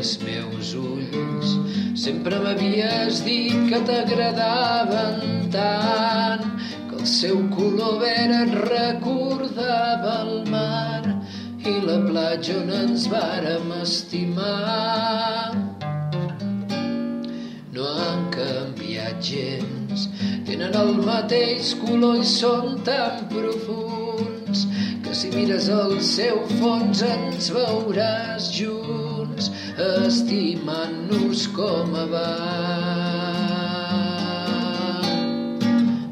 els meus ulls. Sempre m'havies dit que t'agradaven tant, que el seu color verd et recordava el mar i la platja on ens vàrem estimar. No han canviat gens, tenen el mateix color i són tan profuns que si mires el seu fons ens veuràs junts estimant-nos com abans.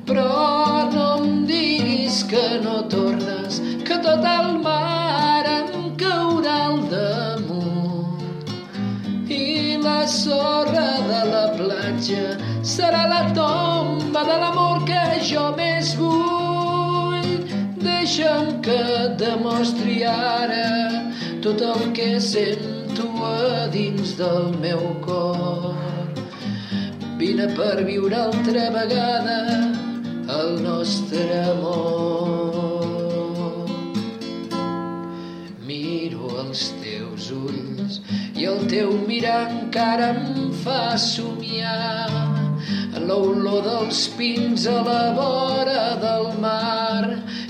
Però no em diguis que no tornes, que tot el mar em caurà al damunt i la sorra de la platja serà la tomba de l'amor que jo més vull. Deixa'm que et demostri ara tot el que sento a dins del meu cor. Vine per viure altra vegada el nostre amor. Miro els teus ulls i el teu mirar encara em fa somiar l'olor dels pins a la vora del mar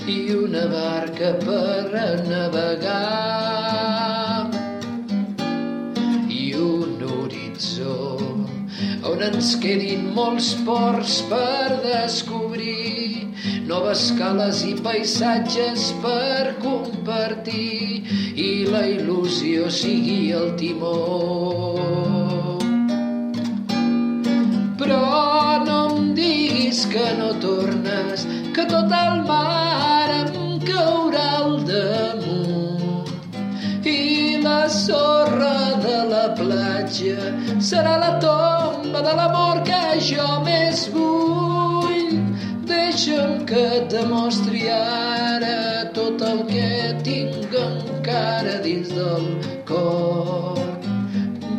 i una barca per navegar on ens quedin molts ports per descobrir noves cales i paisatges per compartir i la il·lusió sigui el timó. Però no em diguis que no tornes, que tot el mar platja serà la tomba de l'amor que jo més vull. Deixa'm que et demostri ara tot el que tinc encara dins del cor.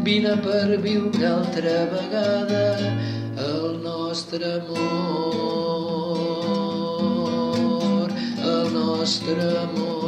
Vine per viure altra vegada el nostre amor, el nostre amor.